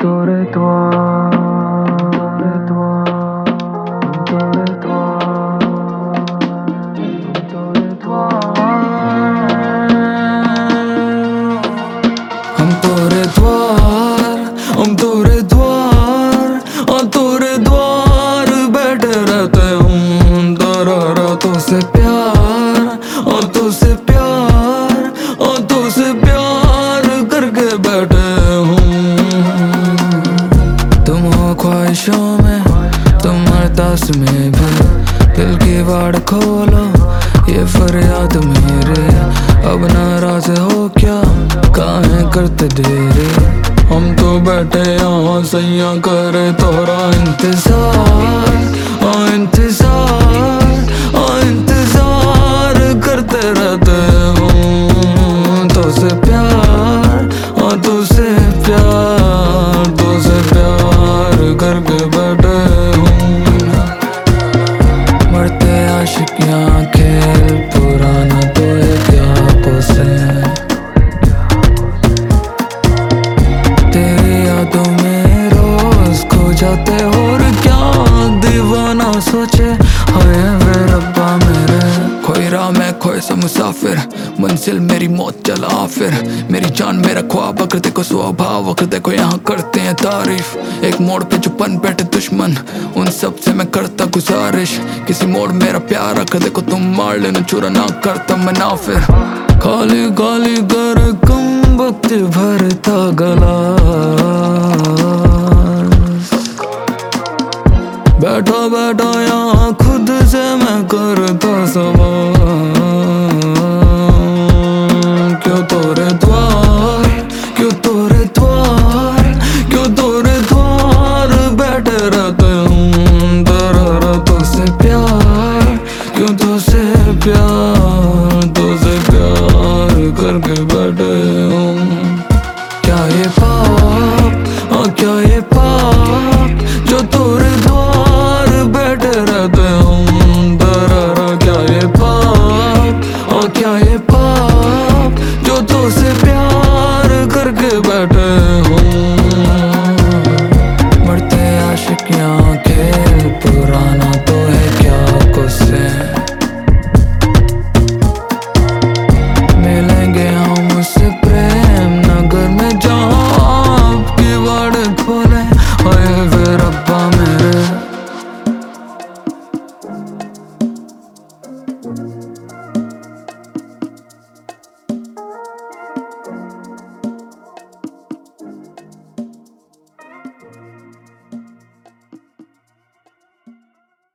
tore द्वार ख्वाहिशों में तुम अरदास में भी दिल की बाड़ खोलो, ये फरियाद मेरे। अब नाराज़ हो क्या? काहे करते देरे? हम तो बैठे यहाँ सैया करे तोरा इंतज़ार। करके बैठे मरते आशिकियाँ खेल, पुराना तो क्या तेरी यादों में रोज खो जाते और क्या दीवाना सोचे। हाय सा मुसाफिर। मंजिल मेरी मौत चला फिर मेरी जान, मेरा ख्वाब अगर देखो स्वभाव। अगर देखो यहाँ करते हैं तारीफ़। एक मोड़ पे जो पन बैठे दुश्मन। उन सबसे मैं करता गुजारिश। किसी मोड़ मेरा प्यार अगर देखो तुम मार लेना, चुरा ना करता मैं ना फिर खाली खाली कर कम वक्त भरता गला। बैठा बैठा यहाँ खुद से मैं करता सवाल। क्यों तोरे द्वार, क्यों तोरे द्वार, क्यों तोरे द्वार बैठे रहते हूँ? दर तो से प्यार, क्यों तो से प्यार?